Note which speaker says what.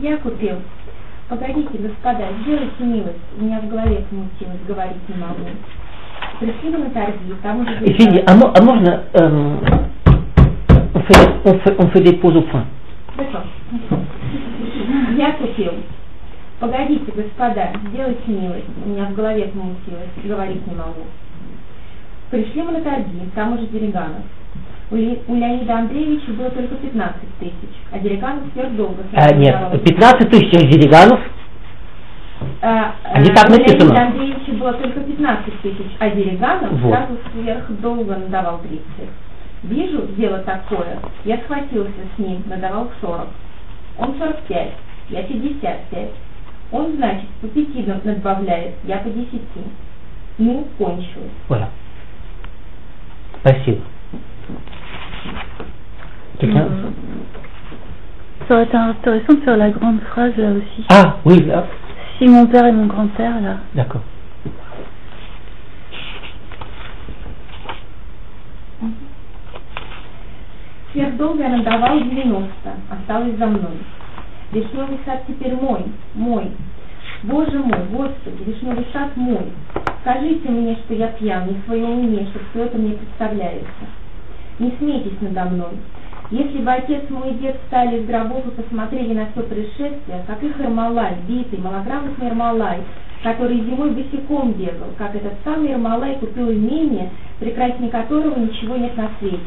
Speaker 1: Я купил. Погодите, господа, сделайте милость. У меня в голове смутилось, говорить не могу. Пришли вы на торги, там уже...
Speaker 2: Извините, а, а можно эм, on, fait, on, fait, on fait des pauses au point
Speaker 1: Хорошо. Я купил. Погодите, господа, сделайте милость. У меня в голове смутилось, говорить не могу. Пришли мы на торги, там уже Дериганов. У, Ле- у Леонида Андреевича было только 15 тысяч, а Дериганов сверхдолго.
Speaker 2: А, Нет, 15 тысяч делеганов,
Speaker 1: А,
Speaker 2: А не так
Speaker 1: у
Speaker 2: написано.
Speaker 1: Леонида Андреевича было только 15 тысяч, а Дериганов
Speaker 2: Вот.
Speaker 1: сразу сверхдолго надавал 30. Вижу, дело такое. Я схватился с ним, надавал 40. Он 45, я 55. Он, значит, по 5 над- надбавляет, я по 10. Ну, кончилось.
Speaker 2: voilà. Спасибо.
Speaker 3: Ça aurait été intéressant de faire la grande phrase là aussi.
Speaker 2: Ah, oui, là,
Speaker 3: Si mon père et mon grand-père là.
Speaker 2: d'accord.
Speaker 1: Сверхдолго я надавал 90, осталось за мной. Вишневый сад теперь мой, мой. Боже мой, Господи, вишневый сад мой. Скажите мне, что я пьян, не в своем уме, что все это мне представляется. Не смейтесь надо мной. Если бы отец мой и дед встали из гробов и посмотрели на все происшествие, как их Ермолай, битый, малограмотный Ермолай, который зимой босиком бегал, как этот самый Ермолай купил имение, прекраснее которого ничего нет на свете.